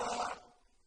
الله